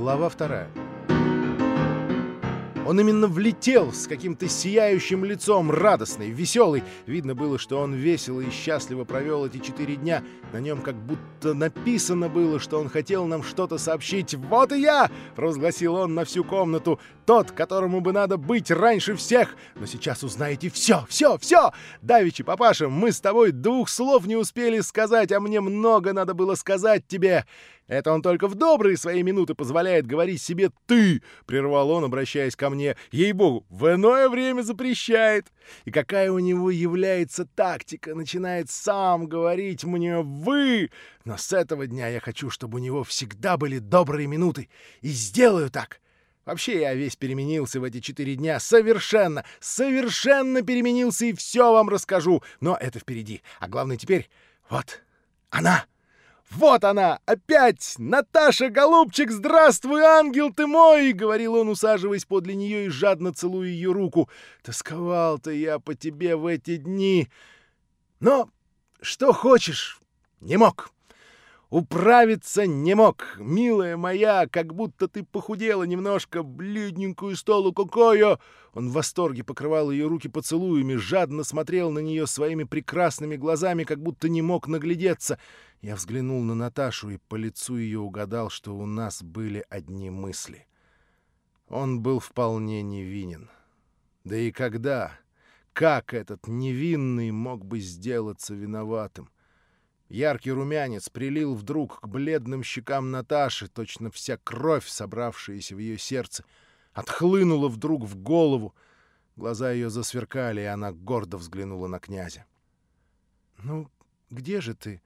Глава вторая. Он именно влетел с каким-то сияющим лицом, радостный, веселый. Видно было, что он весело и счастливо провел эти четыре дня. На нем как будто написано было, что он хотел нам что-то сообщить. «Вот и я!» — провозгласил он на всю комнату. «Тот, которому бы надо быть раньше всех! Но сейчас узнаете все, все, все! Давичи, папаша, мы с тобой двух слов не успели сказать, а мне много надо было сказать тебе!» Это он только в добрые свои минуты позволяет говорить себе «ты», — прервал он, обращаясь ко мне. Ей-богу, в иное время запрещает. И какая у него является тактика, начинает сам говорить мне «вы». Но с этого дня я хочу, чтобы у него всегда были добрые минуты. И сделаю так. Вообще я весь переменился в эти четыре дня. Совершенно, совершенно переменился и все вам расскажу. Но это впереди. А главное теперь — вот она. «Вот она! Опять! Наташа, голубчик, здравствуй, ангел ты мой!» — говорил он, усаживаясь подле нее и жадно целуя ее руку. «Тосковал-то я по тебе в эти дни. Но что хочешь, не мог. Управиться не мог, милая моя, как будто ты похудела немножко, бледненькую столу какую!» Он в восторге покрывал ее руки поцелуями, жадно смотрел на нее своими прекрасными глазами, как будто не мог наглядеться. Я взглянул на Наташу и по лицу ее угадал, что у нас были одни мысли. Он был вполне невинен. Да и когда, как этот невинный мог бы сделаться виноватым? Яркий румянец прилил вдруг к бледным щекам Наташи, точно вся кровь, собравшаяся в ее сердце, отхлынула вдруг в голову. Глаза ее засверкали, и она гордо взглянула на князя. — Ну, где же ты?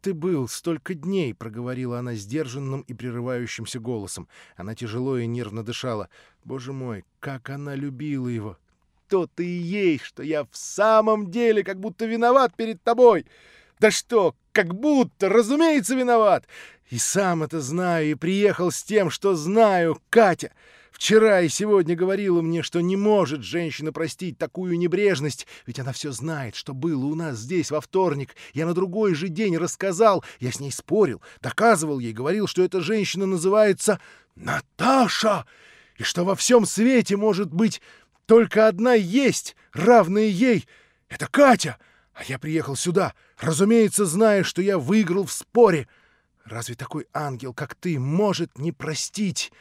Ты был столько дней, — проговорила она сдержанным и прерывающимся голосом. Она тяжело и нервно дышала. Боже мой, как она любила его! То-то и ей, что я в самом деле как будто виноват перед тобой! — да что, как будто, разумеется, виноват. И сам это знаю, и приехал с тем, что знаю, Катя. Вчера и сегодня говорила мне, что не может женщина простить такую небрежность, ведь она все знает, что было у нас здесь во вторник. Я на другой же день рассказал, я с ней спорил, доказывал ей, говорил, что эта женщина называется Наташа, и что во всем свете может быть только одна есть, равная ей. Это Катя. А я приехал сюда, разумеется, зная, что я выиграл в споре. Разве такой ангел, как ты, может не простить?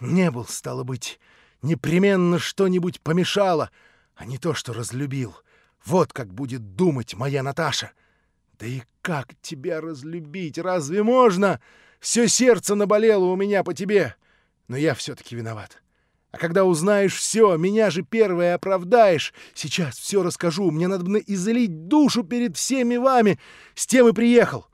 Не был, стало быть, непременно что-нибудь помешало, а не то, что разлюбил. Вот как будет думать моя Наташа. Да и как тебя разлюбить? Разве можно? Все сердце наболело у меня по тебе. Но я все-таки виноват. А когда узнаешь все, меня же первое оправдаешь. Сейчас все расскажу. Мне надо бы излить душу перед всеми вами. С тем и приехал.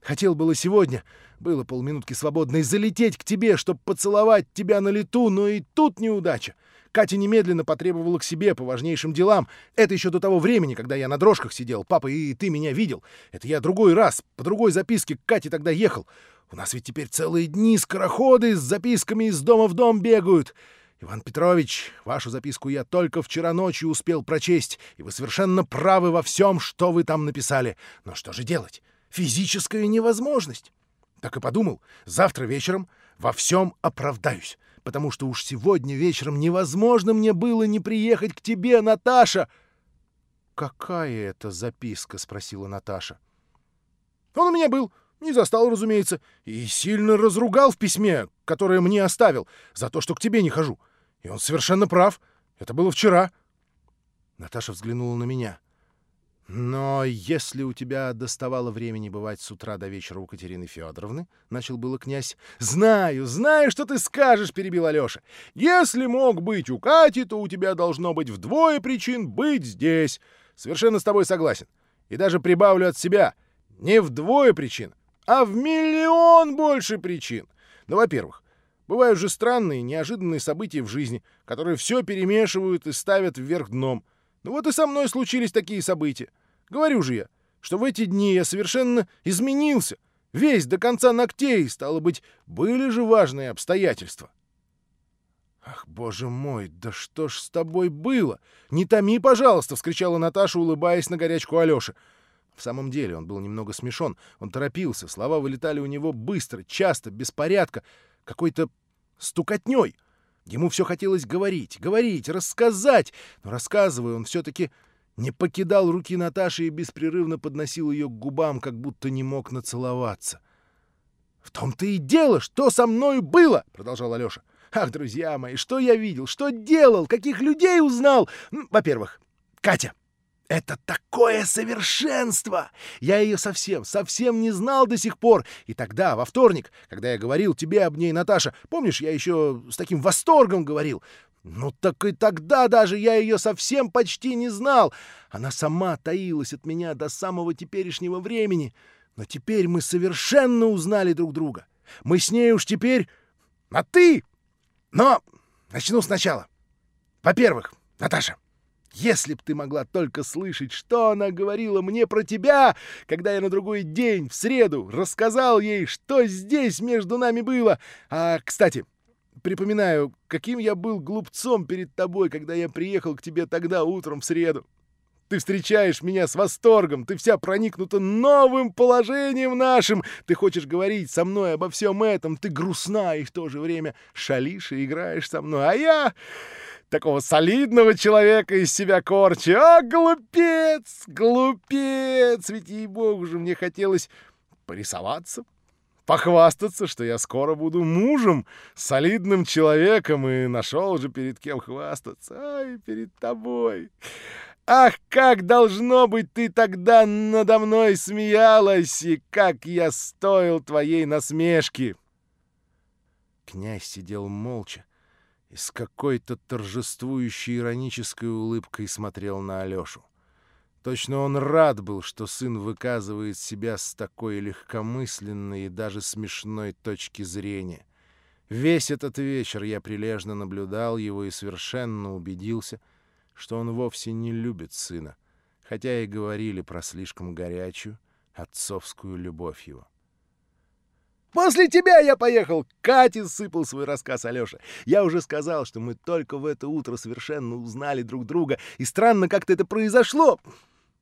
Хотел было сегодня, было полминутки свободной, залететь к тебе, чтобы поцеловать тебя на лету, но и тут неудача. Катя немедленно потребовала к себе по важнейшим делам. Это еще до того времени, когда я на дрожках сидел. Папа, и ты меня видел. Это я другой раз, по другой записке к Кате тогда ехал. У нас ведь теперь целые дни скороходы с записками из дома в дом бегают. «Иван Петрович, вашу записку я только вчера ночью успел прочесть, и вы совершенно правы во всем, что вы там написали. Но что же делать? Физическая невозможность!» Так и подумал, завтра вечером во всем оправдаюсь, потому что уж сегодня вечером невозможно мне было не приехать к тебе, Наташа. «Какая это записка?» — спросила Наташа. «Он у меня был, не застал, разумеется, и сильно разругал в письме, которое мне оставил, за то, что к тебе не хожу. И он совершенно прав. Это было вчера. Наташа взглянула на меня. «Но если у тебя доставало времени бывать с утра до вечера у Катерины Федоровны, — начал было князь. — Знаю, знаю, что ты скажешь, — перебил Алеша. — Если мог быть у Кати, то у тебя должно быть вдвое причин быть здесь. Совершенно с тобой согласен. И даже прибавлю от себя. Не вдвое причин, а в миллион больше причин. Ну, во-первых, Бывают же странные, неожиданные события в жизни, которые все перемешивают и ставят вверх дном. Ну вот и со мной случились такие события. Говорю же я, что в эти дни я совершенно изменился. Весь до конца ногтей, стало быть, были же важные обстоятельства. «Ах, боже мой, да что ж с тобой было? Не томи, пожалуйста!» — вскричала Наташа, улыбаясь на горячку Алёши. В самом деле он был немного смешон, он торопился, слова вылетали у него быстро, часто, без порядка, какой-то стукотней. Ему все хотелось говорить, говорить, рассказать, но рассказывая, он все-таки не покидал руки Наташи и беспрерывно подносил ее к губам, как будто не мог нацеловаться. — В том-то и дело, что со мною было, — продолжал Алеша. — Ах, друзья мои, что я видел, что делал, каких людей узнал! Во-первых, Катя. Это такое совершенство! Я ее совсем, совсем не знал до сих пор. И тогда, во вторник, когда я говорил тебе об ней, Наташа, помнишь, я еще с таким восторгом говорил, ну так и тогда даже я ее совсем почти не знал. Она сама таилась от меня до самого теперешнего времени. Но теперь мы совершенно узнали друг друга. Мы с ней уж теперь на «ты». Но начну сначала. Во-первых, Наташа, если б ты могла только слышать, что она говорила мне про тебя, когда я на другой день, в среду, рассказал ей, что здесь между нами было. А, кстати, Припоминаю, каким я был глупцом перед тобой, когда я приехал к тебе тогда утром в среду. Ты встречаешь меня с восторгом, ты вся проникнута новым положением нашим. Ты хочешь говорить со мной обо всем этом, ты грустна и в то же время шалишь и играешь со мной. А я такого солидного человека из себя корчу. А, глупец, глупец! Ведь, ей-богу же, мне хотелось порисоваться, похвастаться, что я скоро буду мужем, солидным человеком, и нашел же перед кем хвастаться. Ай, перед тобой. Ах, как должно быть ты тогда надо мной смеялась, и как я стоил твоей насмешки!» Князь сидел молча и с какой-то торжествующей иронической улыбкой смотрел на Алешу. Точно он рад был, что сын выказывает себя с такой легкомысленной и даже смешной точки зрения. Весь этот вечер я прилежно наблюдал его и совершенно убедился, что он вовсе не любит сына, хотя и говорили про слишком горячую отцовскую любовь его. «После тебя я поехал!» — Кате сыпал свой рассказ Алёша. «Я уже сказал, что мы только в это утро совершенно узнали друг друга, и странно как-то это произошло.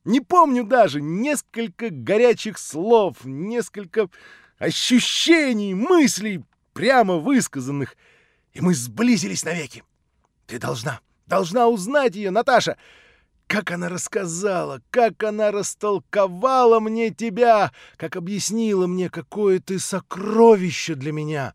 Не помню даже несколько горячих слов, несколько ощущений, мыслей, прямо высказанных, и мы сблизились навеки. Ты должна, должна узнать ее, Наташа. Как она рассказала, как она растолковала мне тебя, как объяснила мне, какое ты сокровище для меня.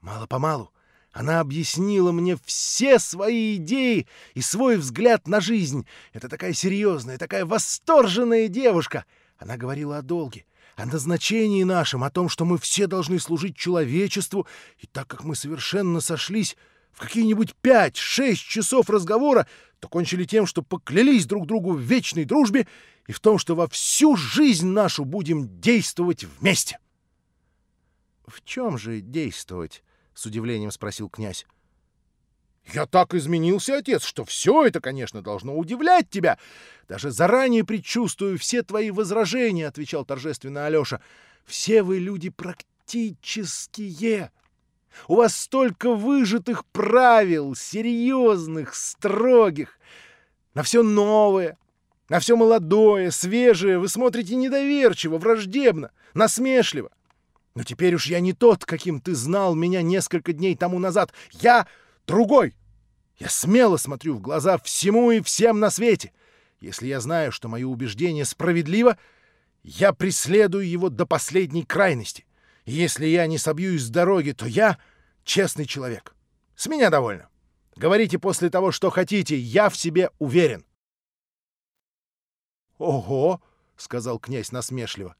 Мало-помалу она объяснила мне все свои идеи и свой взгляд на жизнь. Это такая серьезная, такая восторженная девушка. Она говорила о долге, о назначении нашем, о том, что мы все должны служить человечеству. И так как мы совершенно сошлись в какие-нибудь пять-шесть часов разговора, то кончили тем, что поклялись друг другу в вечной дружбе и в том, что во всю жизнь нашу будем действовать вместе. — В чем же действовать? — с удивлением спросил князь. «Я так изменился, отец, что все это, конечно, должно удивлять тебя. Даже заранее предчувствую все твои возражения», — отвечал торжественно Алеша. «Все вы люди практические. У вас столько выжатых правил, серьезных, строгих. На все новое, на все молодое, свежее вы смотрите недоверчиво, враждебно, насмешливо. Но теперь уж я не тот, каким ты знал меня несколько дней тому назад. Я другой. Я смело смотрю в глаза всему и всем на свете. Если я знаю, что мое убеждение справедливо, я преследую его до последней крайности. И если я не собьюсь с дороги, то я честный человек. С меня довольно. Говорите после того, что хотите, я в себе уверен. — Ого! — сказал князь насмешливо.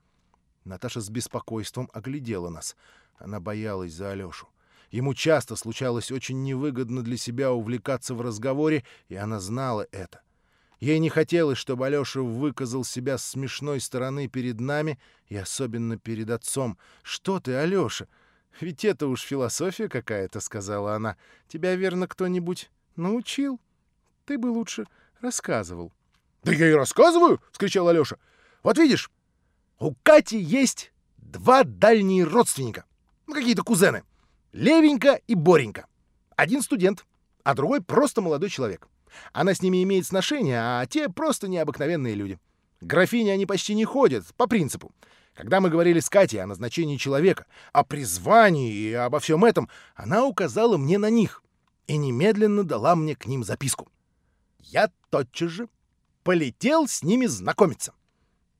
Наташа с беспокойством оглядела нас. Она боялась за Алёшу. Ему часто случалось очень невыгодно для себя увлекаться в разговоре, и она знала это. Ей не хотелось, чтобы Алёша выказал себя с смешной стороны перед нами и особенно перед отцом. «Что ты, Алёша? Ведь это уж философия какая-то», — сказала она. «Тебя, верно, кто-нибудь научил? Ты бы лучше рассказывал». «Да я и рассказываю!» — вскричал Алёша. «Вот видишь, у Кати есть два дальние родственника. Ну, какие-то кузены. Левенька и Боренька. Один студент, а другой просто молодой человек. Она с ними имеет сношение, а те просто необыкновенные люди. Графини они почти не ходят, по принципу. Когда мы говорили с Катей о назначении человека, о призвании и обо всем этом, она указала мне на них и немедленно дала мне к ним записку. Я тотчас же полетел с ними знакомиться.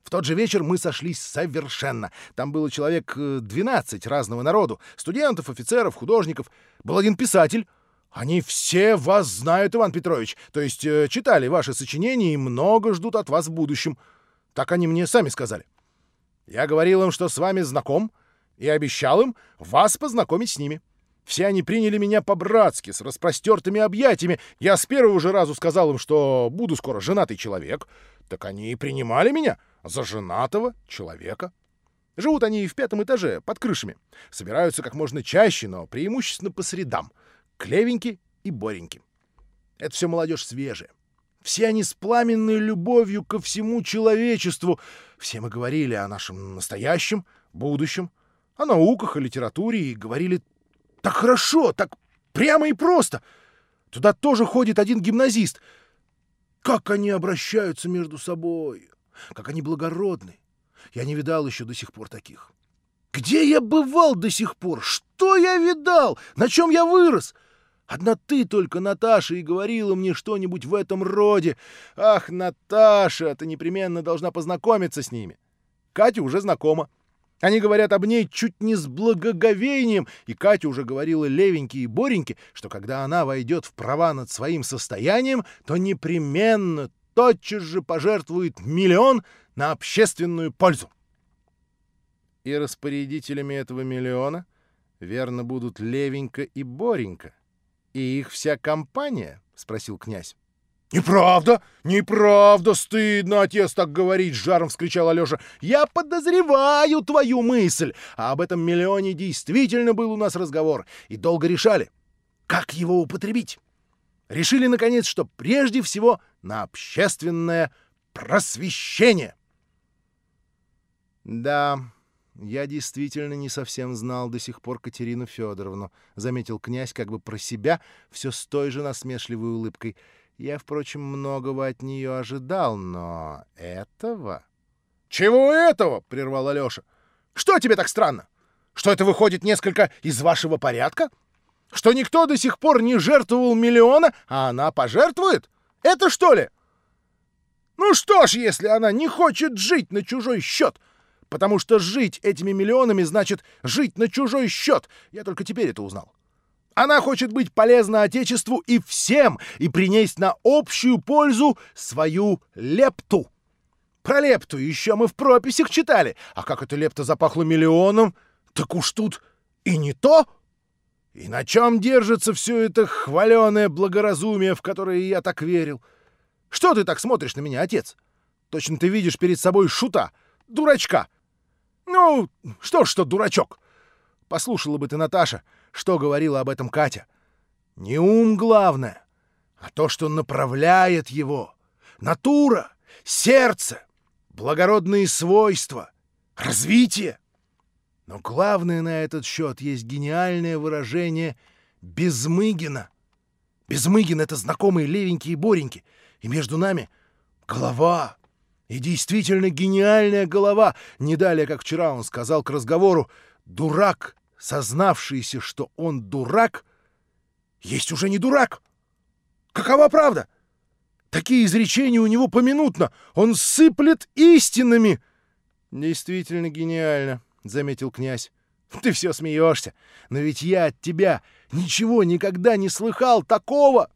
В тот же вечер мы сошлись совершенно. Там было человек 12 э, разного народу. Студентов, офицеров, художников. Был один писатель. Они все вас знают, Иван Петрович. То есть э, читали ваши сочинения и много ждут от вас в будущем. Так они мне сами сказали. Я говорил им, что с вами знаком, и обещал им вас познакомить с ними. Все они приняли меня по-братски, с распростертыми объятиями. Я с первого же разу сказал им, что буду скоро женатый человек. Так они и принимали меня за женатого человека. Живут они в пятом этаже, под крышами. Собираются как можно чаще, но преимущественно по средам. Клевеньки и Бореньки. Это все молодежь свежая. Все они с пламенной любовью ко всему человечеству. Все мы говорили о нашем настоящем, будущем, о науках, о литературе и говорили так хорошо, так прямо и просто. Туда тоже ходит один гимназист. Как они обращаются между собой, как они благородны. Я не видал еще до сих пор таких. Где я бывал до сих пор? Что я видал? На чем я вырос? Одна ты только, Наташа, и говорила мне что-нибудь в этом роде. Ах, Наташа, ты непременно должна познакомиться с ними. Катя уже знакома. Они говорят об ней чуть не с благоговением, и Катя уже говорила Левеньке и Бореньке, что когда она войдет в права над своим состоянием, то непременно тотчас же пожертвует миллион на общественную пользу. И распорядителями этого миллиона верно будут Левенька и Боренька. И их вся компания? — спросил князь. «Неправда! Неправда! Стыдно, отец, так говорить!» — жаром вскричал Алёша. «Я подозреваю твою мысль! А об этом миллионе действительно был у нас разговор, и долго решали, как его употребить. Решили, наконец, что прежде всего на общественное просвещение». «Да, я действительно не совсем знал до сих пор Катерину Федоровну», — заметил князь как бы про себя, все с той же насмешливой улыбкой — я, впрочем, многого от нее ожидал, но этого... — Чего этого? — прервал Алеша. — Что тебе так странно? Что это выходит несколько из вашего порядка? Что никто до сих пор не жертвовал миллиона, а она пожертвует? Это что ли? Ну что ж, если она не хочет жить на чужой счет, потому что жить этими миллионами значит жить на чужой счет. Я только теперь это узнал. Она хочет быть полезна Отечеству и всем, и принести на общую пользу свою лепту. Про лепту еще мы в прописях читали, а как эта лепта запахла миллионом, так уж тут и не то. И на чем держится все это хваленое благоразумие, в которое я так верил? Что ты так смотришь на меня, отец? Точно ты видишь перед собой шута, дурачка. Ну, что ж, что дурачок. Послушала бы ты, Наташа, — что говорила об этом Катя. Не ум главное, а то, что направляет его. Натура, сердце, благородные свойства, развитие. Но главное на этот счет есть гениальное выражение «безмыгина». Безмыгин — это знакомые левенькие и бореньки, и между нами голова. И действительно гениальная голова. Не далее, как вчера он сказал к разговору, «Дурак сознавшийся, что он дурак, есть уже не дурак. Какова правда? Такие изречения у него поминутно. Он сыплет истинами. Действительно гениально, — заметил князь. Ты все смеешься, но ведь я от тебя ничего никогда не слыхал такого.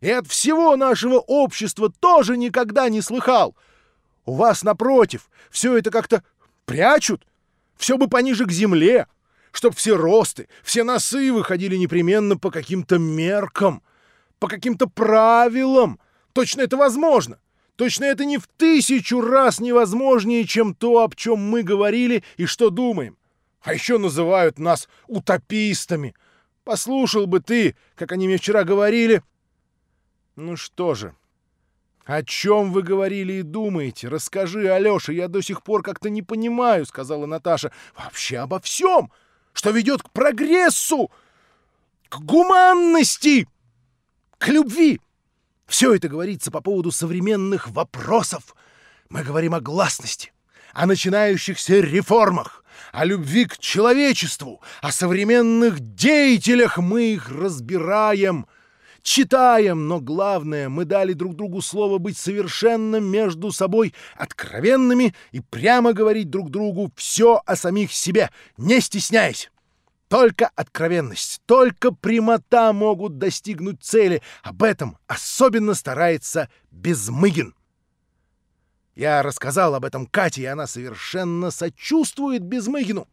И от всего нашего общества тоже никогда не слыхал. У вас, напротив, все это как-то прячут, все бы пониже к земле чтоб все росты, все носы выходили непременно по каким-то меркам, по каким-то правилам. Точно это возможно. Точно это не в тысячу раз невозможнее, чем то, об чем мы говорили и что думаем. А еще называют нас утопистами. Послушал бы ты, как они мне вчера говорили. Ну что же, «О чем вы говорили и думаете? Расскажи, Алёша, я до сих пор как-то не понимаю», — сказала Наташа. «Вообще обо всем что ведет к прогрессу, к гуманности, к любви. Все это говорится по поводу современных вопросов. Мы говорим о гласности, о начинающихся реформах, о любви к человечеству, о современных деятелях мы их разбираем, читаем, но главное, мы дали друг другу слово быть совершенно между собой откровенными и прямо говорить друг другу все о самих себе, не стесняясь. Только откровенность, только прямота могут достигнуть цели. Об этом особенно старается Безмыгин. Я рассказал об этом Кате, и она совершенно сочувствует Безмыгину.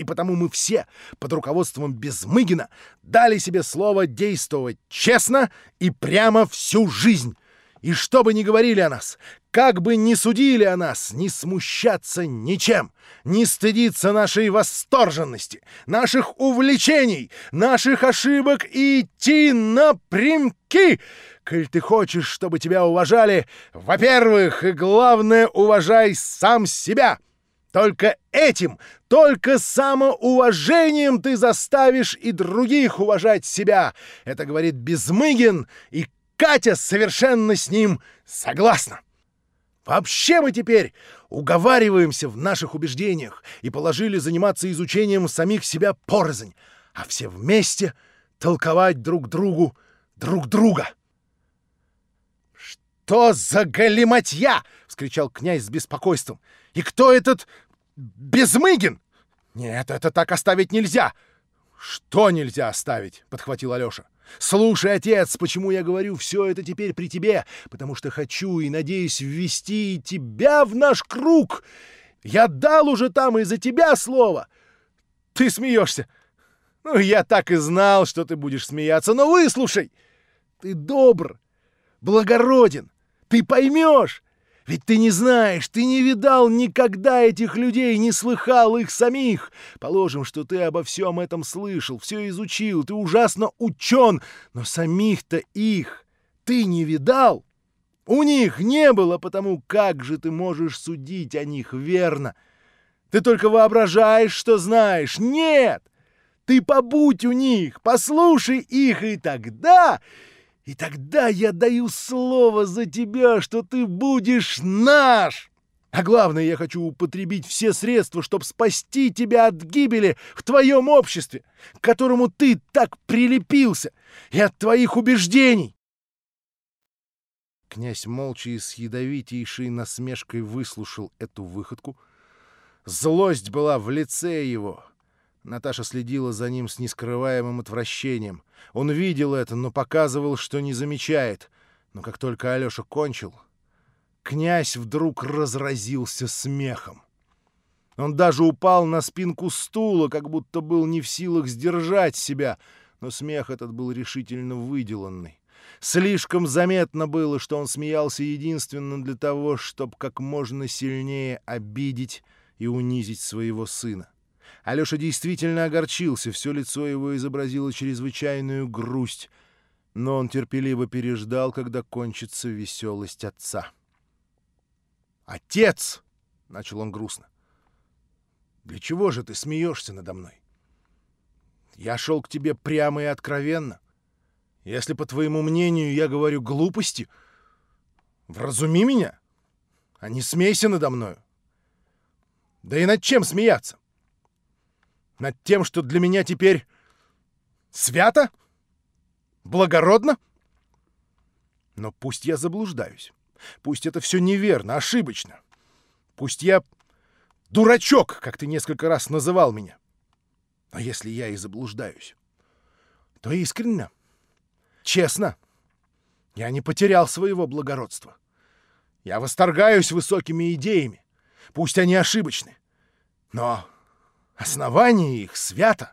И потому мы все под руководством Безмыгина дали себе слово действовать честно и прямо всю жизнь. И что бы ни говорили о нас, как бы ни судили о нас, не смущаться ничем, не стыдиться нашей восторженности, наших увлечений, наших ошибок и идти напрямки. Коль ты хочешь, чтобы тебя уважали, во-первых, и главное, уважай сам себя. Только этим, только самоуважением ты заставишь и других уважать себя. Это говорит Безмыгин, и Катя совершенно с ним согласна. Вообще мы теперь уговариваемся в наших убеждениях и положили заниматься изучением самих себя порознь, а все вместе толковать друг другу друг друга. «Что за галиматья!» — вскричал князь с беспокойством. «И кто этот Безмыгин?» «Нет, это так оставить нельзя!» «Что нельзя оставить?» — подхватил Алёша. Слушай, отец, почему я говорю все это теперь при тебе? Потому что хочу и надеюсь ввести тебя в наш круг. Я дал уже там из-за тебя слово. Ты смеешься. Ну, я так и знал, что ты будешь смеяться. Но выслушай. Ты добр, благороден. Ты поймешь. Ведь ты не знаешь, ты не видал никогда этих людей, не слыхал их самих. Положим, что ты обо всем этом слышал, все изучил, ты ужасно учен, но самих-то их ты не видал. У них не было, потому как же ты можешь судить о них верно? Ты только воображаешь, что знаешь. Нет! Ты побудь у них, послушай их, и тогда и тогда я даю слово за тебя, что ты будешь наш. А главное, я хочу употребить все средства, чтобы спасти тебя от гибели в твоем обществе, к которому ты так прилепился, и от твоих убеждений. Князь молча и с ядовитейшей насмешкой выслушал эту выходку. Злость была в лице его, Наташа следила за ним с нескрываемым отвращением. Он видел это, но показывал, что не замечает. Но как только Алёша кончил, князь вдруг разразился смехом. Он даже упал на спинку стула, как будто был не в силах сдержать себя, но смех этот был решительно выделанный. Слишком заметно было, что он смеялся единственно для того, чтобы как можно сильнее обидеть и унизить своего сына. Алеша действительно огорчился, все лицо его изобразило чрезвычайную грусть, но он терпеливо переждал, когда кончится веселость отца. «Отец!» — начал он грустно. «Для чего же ты смеешься надо мной? Я шел к тебе прямо и откровенно. Если, по твоему мнению, я говорю глупости, вразуми меня, а не смейся надо мною. Да и над чем смеяться? Над тем, что для меня теперь свято? Благородно? Но пусть я заблуждаюсь. Пусть это все неверно, ошибочно. Пусть я дурачок, как ты несколько раз называл меня. Но если я и заблуждаюсь, то искренне, честно, я не потерял своего благородства. Я восторгаюсь высокими идеями, пусть они ошибочны. Но Основание их свято.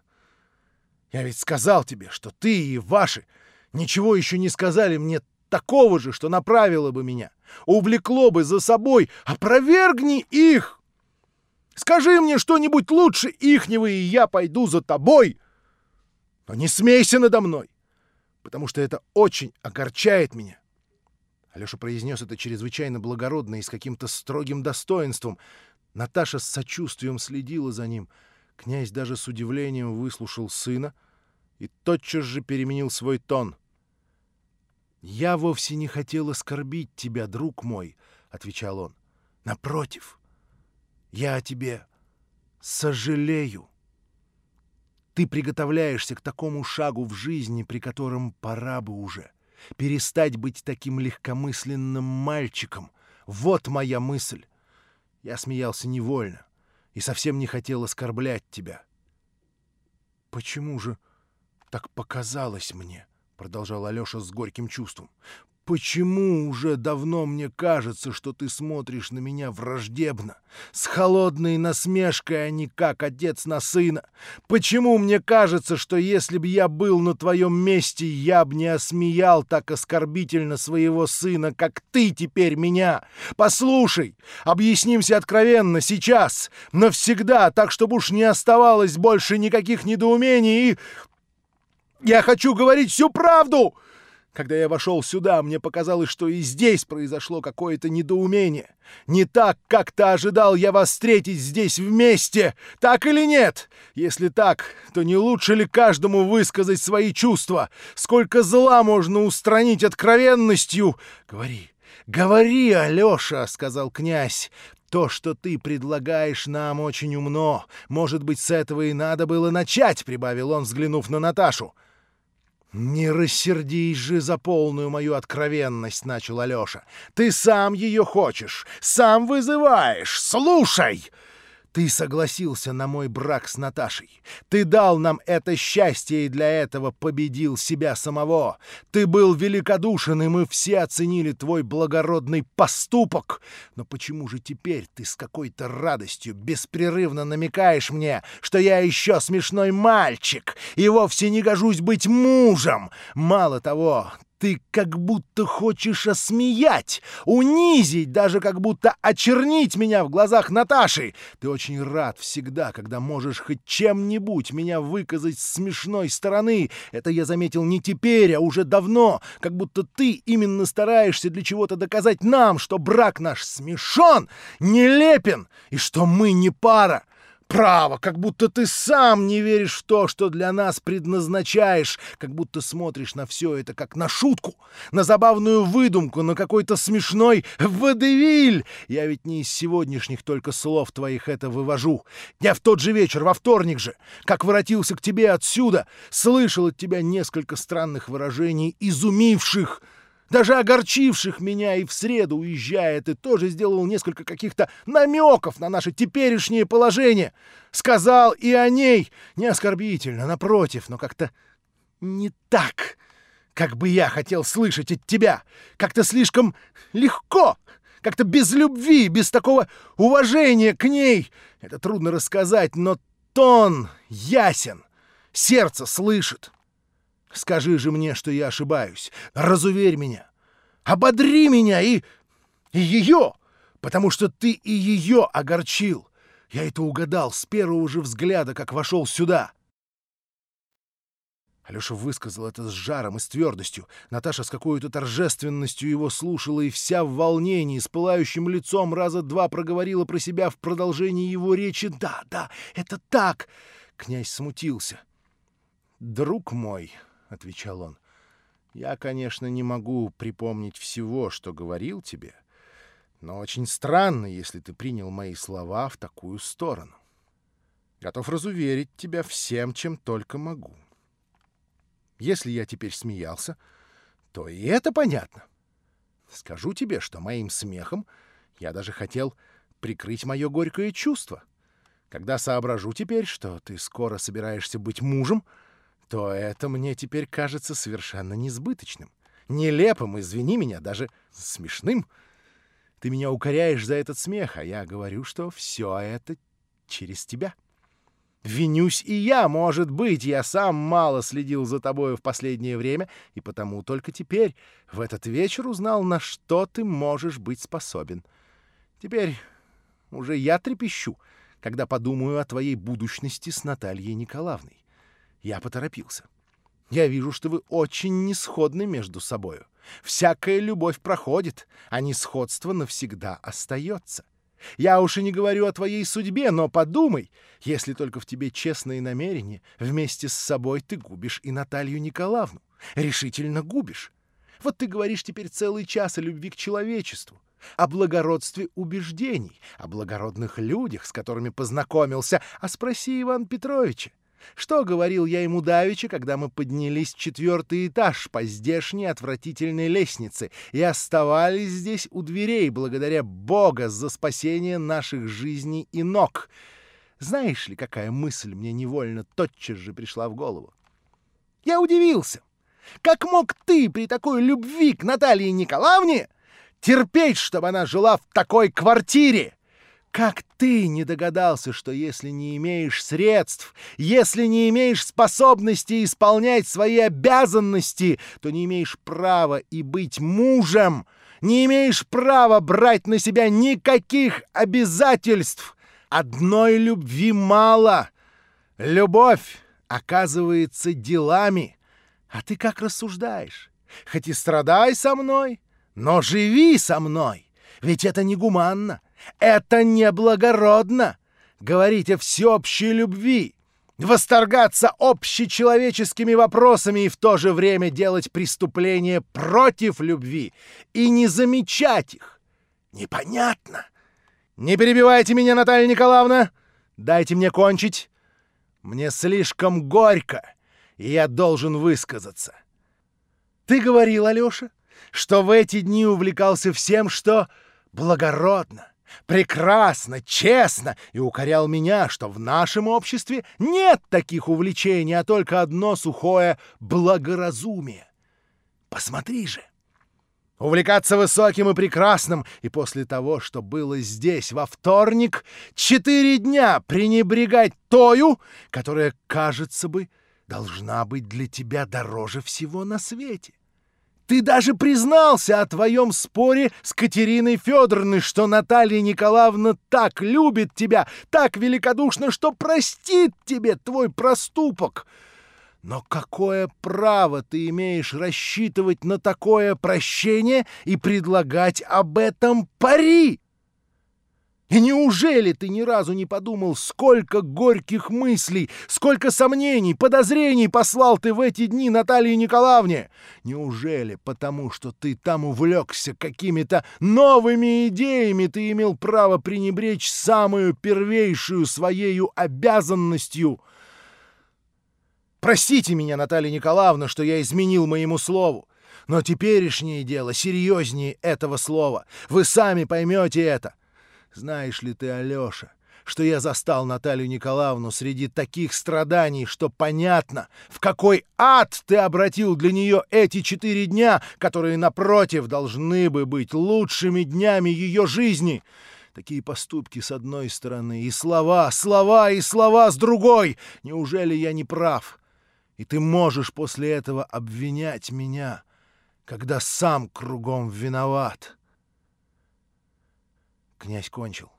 Я ведь сказал тебе, что ты и ваши ничего еще не сказали мне такого же, что направило бы меня, увлекло бы за собой. Опровергни их! Скажи мне что-нибудь лучше ихнего, и я пойду за тобой. Но не смейся надо мной, потому что это очень огорчает меня. Алеша произнес это чрезвычайно благородно и с каким-то строгим достоинством. Наташа с сочувствием следила за ним — Князь даже с удивлением выслушал сына и тотчас же переменил свой тон. «Я вовсе не хотел оскорбить тебя, друг мой», — отвечал он. «Напротив, Я о тебе сожалею. Ты приготовляешься к такому шагу в жизни, при котором пора бы уже перестать быть таким легкомысленным мальчиком. Вот моя мысль. Я смеялся невольно и совсем не хотел оскорблять тебя. Почему же так показалось мне? — продолжал Алёша с горьким чувством. Почему уже давно мне кажется, что ты смотришь на меня враждебно, с холодной насмешкой, а не как отец на сына? Почему мне кажется, что если бы я был на твоем месте, я бы не осмеял так оскорбительно своего сына, как ты теперь меня? Послушай, объяснимся откровенно, сейчас, навсегда, так, чтобы уж не оставалось больше никаких недоумений и... Я хочу говорить всю правду!» Когда я вошел сюда, мне показалось, что и здесь произошло какое-то недоумение. Не так, как ты ожидал я вас встретить здесь вместе. Так или нет? Если так, то не лучше ли каждому высказать свои чувства? Сколько зла можно устранить откровенностью? Говори, говори, Алёша, — сказал князь. То, что ты предлагаешь нам, очень умно. Может быть, с этого и надо было начать, — прибавил он, взглянув на Наташу. — «Не рассердись же за полную мою откровенность», — начал Алёша. «Ты сам ее хочешь, сам вызываешь. Слушай!» Ты согласился на мой брак с Наташей. Ты дал нам это счастье и для этого победил себя самого. Ты был великодушен, и мы все оценили твой благородный поступок. Но почему же теперь ты с какой-то радостью беспрерывно намекаешь мне, что я еще смешной мальчик и вовсе не гожусь быть мужем? Мало того, ты как будто хочешь осмеять, унизить, даже как будто очернить меня в глазах Наташи. Ты очень рад всегда, когда можешь хоть чем-нибудь меня выказать с смешной стороны. Это я заметил не теперь, а уже давно, как будто ты именно стараешься для чего-то доказать нам, что брак наш смешон, нелепен и что мы не пара. Право, как будто ты сам не веришь в то, что для нас предназначаешь, как будто смотришь на все это как на шутку, на забавную выдумку, на какой-то смешной водевиль. Я ведь не из сегодняшних только слов твоих это вывожу. Я в тот же вечер, во вторник же, как воротился к тебе отсюда, слышал от тебя несколько странных выражений, изумивших — даже огорчивших меня и в среду, уезжая, ты тоже сделал несколько каких-то намеков на наше теперешнее положение. Сказал и о ней, не оскорбительно, напротив, но как-то не так, как бы я хотел слышать от тебя. Как-то слишком легко, как-то без любви, без такого уважения к ней. Это трудно рассказать, но тон ясен, сердце слышит. Скажи же мне, что я ошибаюсь. Разуверь меня. Ободри меня и... и ее, потому что ты и ее огорчил. Я это угадал с первого же взгляда, как вошел сюда. Алеша высказал это с жаром и с твердостью. Наташа с какой-то торжественностью его слушала и вся в волнении, с пылающим лицом раза два проговорила про себя в продолжении его речи. «Да, да, это так!» Князь смутился. «Друг мой», — отвечал он. «Я, конечно, не могу припомнить всего, что говорил тебе, но очень странно, если ты принял мои слова в такую сторону. Готов разуверить тебя всем, чем только могу. Если я теперь смеялся, то и это понятно. Скажу тебе, что моим смехом я даже хотел прикрыть мое горькое чувство. Когда соображу теперь, что ты скоро собираешься быть мужем, — то это мне теперь кажется совершенно несбыточным. Нелепым, извини меня, даже смешным. Ты меня укоряешь за этот смех, а я говорю, что все это через тебя. Винюсь и я, может быть, я сам мало следил за тобою в последнее время, и потому только теперь, в этот вечер, узнал, на что ты можешь быть способен. Теперь уже я трепещу, когда подумаю о твоей будущности с Натальей Николаевной. Я поторопился. Я вижу, что вы очень несходны между собою. Всякая любовь проходит, а несходство навсегда остается. Я уж и не говорю о твоей судьбе, но подумай, если только в тебе честные намерения, вместе с собой ты губишь и Наталью Николаевну. Решительно губишь. Вот ты говоришь теперь целый час о любви к человечеству. о благородстве убеждений, о благородных людях, с которыми познакомился, а спроси Иван Петровича. Что говорил я ему давеча, когда мы поднялись четвертый этаж по здешней отвратительной лестнице и оставались здесь у дверей благодаря Бога за спасение наших жизней и ног? Знаешь ли, какая мысль мне невольно тотчас же пришла в голову? Я удивился. Как мог ты при такой любви к Наталье Николаевне терпеть, чтобы она жила в такой квартире? Как ты не догадался, что если не имеешь средств, если не имеешь способности исполнять свои обязанности, то не имеешь права и быть мужем, не имеешь права брать на себя никаких обязательств. Одной любви мало. Любовь оказывается делами. А ты как рассуждаешь? Хоть и страдай со мной, но живи со мной. Ведь это негуманно. Это неблагородно говорить о всеобщей любви, восторгаться общечеловеческими вопросами и в то же время делать преступления против любви и не замечать их. Непонятно. Не перебивайте меня, Наталья Николаевна. Дайте мне кончить. Мне слишком горько, и я должен высказаться. Ты говорил, Алёша, что в эти дни увлекался всем, что благородно, прекрасно, честно и укорял меня, что в нашем обществе нет таких увлечений, а только одно сухое благоразумие. Посмотри же! Увлекаться высоким и прекрасным, и после того, что было здесь во вторник, четыре дня пренебрегать тою, которая, кажется бы, должна быть для тебя дороже всего на свете. Ты даже признался о твоем споре с Катериной Федоровной, что Наталья Николаевна так любит тебя, так великодушно, что простит тебе твой проступок. Но какое право ты имеешь рассчитывать на такое прощение и предлагать об этом пари? И неужели ты ни разу не подумал, сколько горьких мыслей, сколько сомнений, подозрений послал ты в эти дни Наталье Николаевне? Неужели потому, что ты там увлекся какими-то новыми идеями, ты имел право пренебречь самую первейшую своею обязанностью? Простите меня, Наталья Николаевна, что я изменил моему слову. Но теперешнее дело серьезнее этого слова. Вы сами поймете это. Знаешь ли ты, Алёша, что я застал Наталью Николаевну среди таких страданий, что понятно, в какой ад ты обратил для нее эти четыре дня, которые, напротив, должны бы быть лучшими днями ее жизни. Такие поступки с одной стороны, и слова, слова и слова с другой. Неужели я не прав? И ты можешь после этого обвинять меня, когда сам кругом виноват». Князь кончил.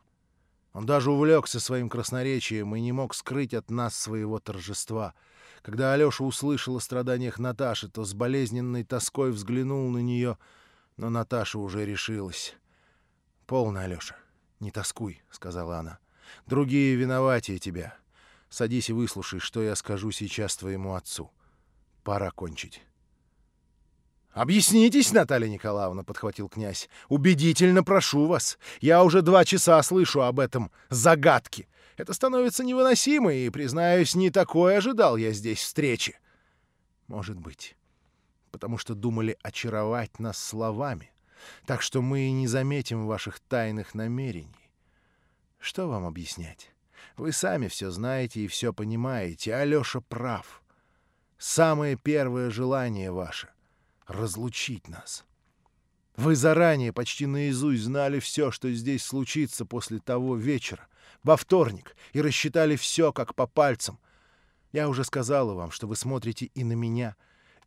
Он даже увлекся своим красноречием и не мог скрыть от нас своего торжества. Когда Алеша услышал о страданиях Наташи, то с болезненной тоской взглянул на нее, но Наташа уже решилась. «Полно, Алеша, не тоскуй», — сказала она. «Другие виноватее тебя. Садись и выслушай, что я скажу сейчас твоему отцу. Пора кончить». «Объяснитесь, Наталья Николаевна», — подхватил князь. «Убедительно прошу вас. Я уже два часа слышу об этом загадке. Это становится невыносимо, и, признаюсь, не такое ожидал я здесь встречи». «Может быть, потому что думали очаровать нас словами, так что мы и не заметим ваших тайных намерений. Что вам объяснять? Вы сами все знаете и все понимаете. Алеша прав. Самое первое желание ваше разлучить нас. Вы заранее почти наизусть знали все, что здесь случится после того вечера, во вторник, и рассчитали все, как по пальцам. Я уже сказала вам, что вы смотрите и на меня,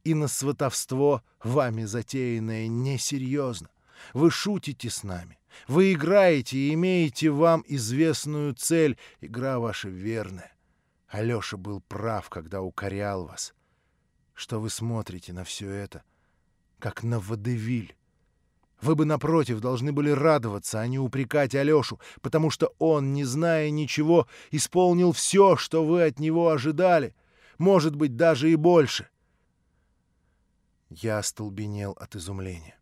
и на сватовство, вами затеянное, несерьезно. Вы шутите с нами, вы играете и имеете вам известную цель, игра ваша верная. Алеша был прав, когда укорял вас. Что вы смотрите на все это, как на водевиль. Вы бы, напротив, должны были радоваться, а не упрекать Алешу, потому что он, не зная ничего, исполнил все, что вы от него ожидали, может быть, даже и больше. Я остолбенел от изумления.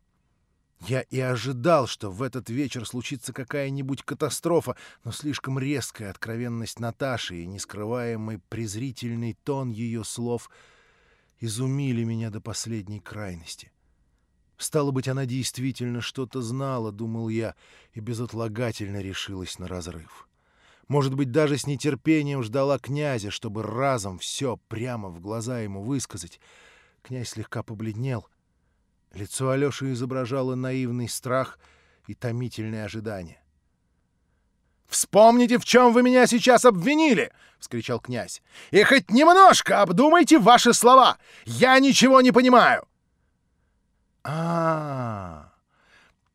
Я и ожидал, что в этот вечер случится какая-нибудь катастрофа, но слишком резкая откровенность Наташи и нескрываемый презрительный тон ее слов изумили меня до последней крайности. Стало быть, она действительно что-то знала, думал я, и безотлагательно решилась на разрыв. Может быть, даже с нетерпением ждала князя, чтобы разом все прямо в глаза ему высказать. Князь слегка побледнел. Лицо Алёши изображало наивный страх и томительное ожидание. «Вспомните, в чем вы меня сейчас обвинили!» — вскричал князь. «И хоть немножко обдумайте ваши слова! Я ничего не понимаю!» А, -а, -а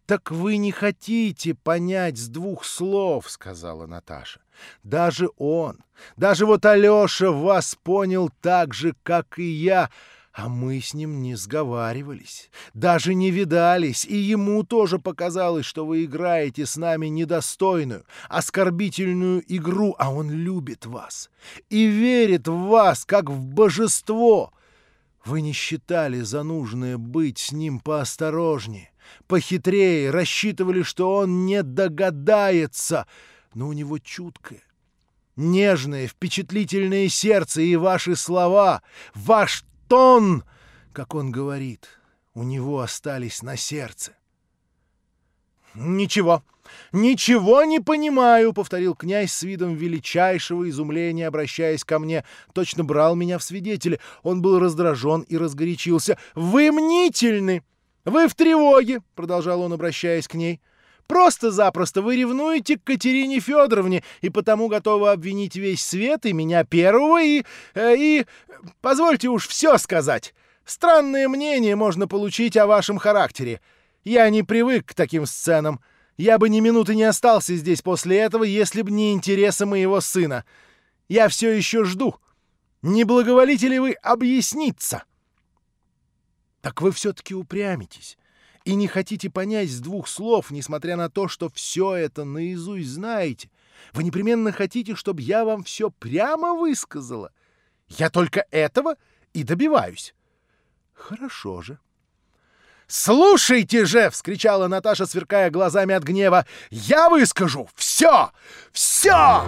так вы не хотите понять с двух слов», — сказала Наташа. «Даже он, даже вот Алёша вас понял так же, как и я, а мы с ним не сговаривались, даже не видались, и ему тоже показалось, что вы играете с нами недостойную, оскорбительную игру, а он любит вас и верит в вас, как в божество». Вы не считали за нужное быть с ним поосторожнее, похитрее, рассчитывали, что он не догадается, но у него чуткое, нежное, впечатлительное сердце и ваши слова, ваш тон, как он говорит, у него остались на сердце. «Ничего, ничего не понимаю», — повторил князь с видом величайшего изумления, обращаясь ко мне. Точно брал меня в свидетели. Он был раздражен и разгорячился. «Вы мнительны! Вы в тревоге!» — продолжал он, обращаясь к ней. «Просто-запросто вы ревнуете к Катерине Федоровне и потому готовы обвинить весь свет и меня первого и... Э, и... Позвольте уж все сказать. Странное мнение можно получить о вашем характере. Я не привык к таким сценам. Я бы ни минуты не остался здесь после этого, если бы не интересы моего сына. Я все еще жду. Не благоволите ли вы объясниться?» «Так вы все-таки упрямитесь и не хотите понять с двух слов, несмотря на то, что все это наизусть знаете. Вы непременно хотите, чтобы я вам все прямо высказала. Я только этого и добиваюсь». «Хорошо же. «Слушайте же!» — вскричала Наташа, сверкая глазами от гнева. «Я выскажу! Все! Все!»